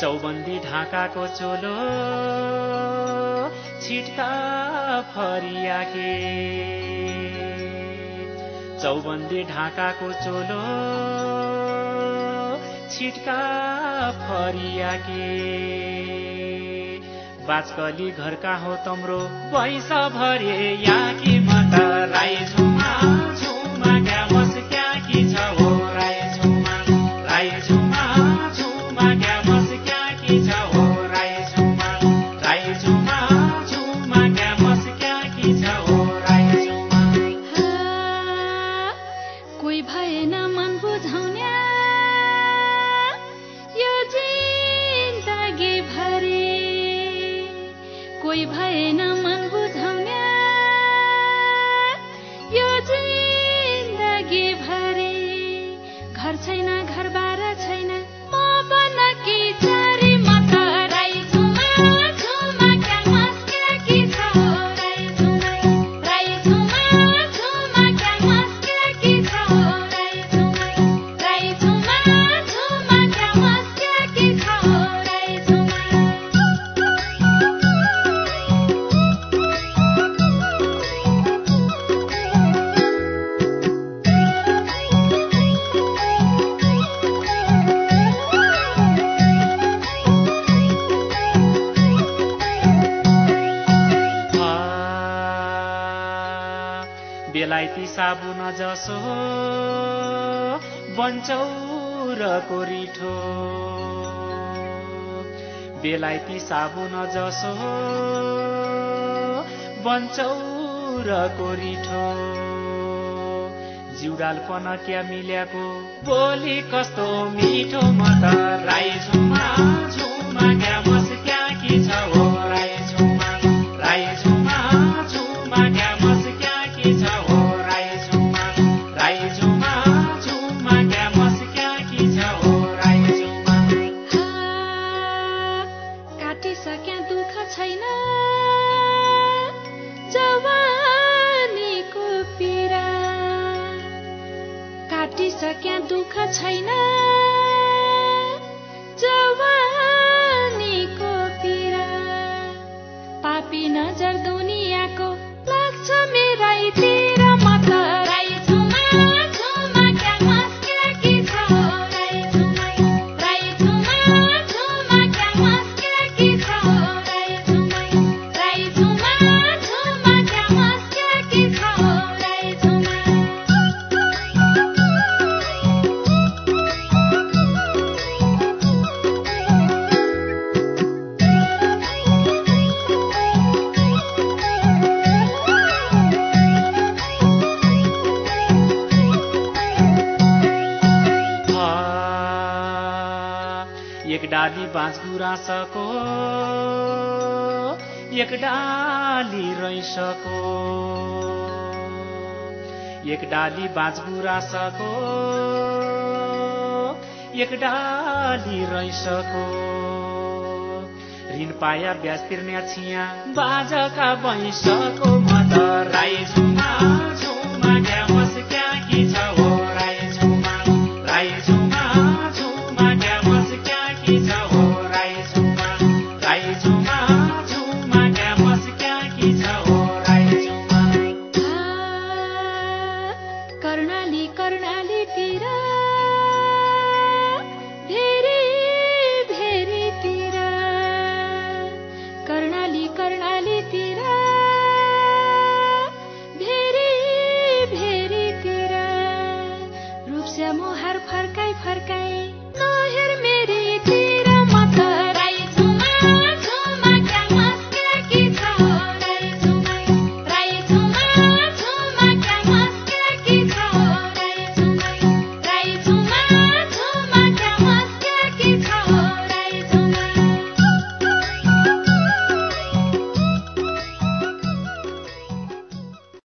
चौबन्दी ढाकाको चोलो छिटका फरियाके चौबन्दी ढाकाको चोलो छिटका फरियाके बाचकली घरका हो तम्रो पैसा भरे याकी कि त राई विभयेन बेलायती साबुन जसो। र कोरिठो। बेलायती साबुन जसो। र रिठो जिउडालपन क्या मिल्याएको बोली कस्तो मिठो म त राई झुमा झुमा क्या छैन। जवानीको पीडा। काटिसक्या दुःख छैन। एक डाली बाँस गुरासको एक डाली रैसको एक डाली बाँच गुराँसको एक डाली रैसको ऋण पाया ब्याज तिर्ने छिया बाजका भैँसको मदर राई सुना। कर्णाली कर्णालीतिर धेरै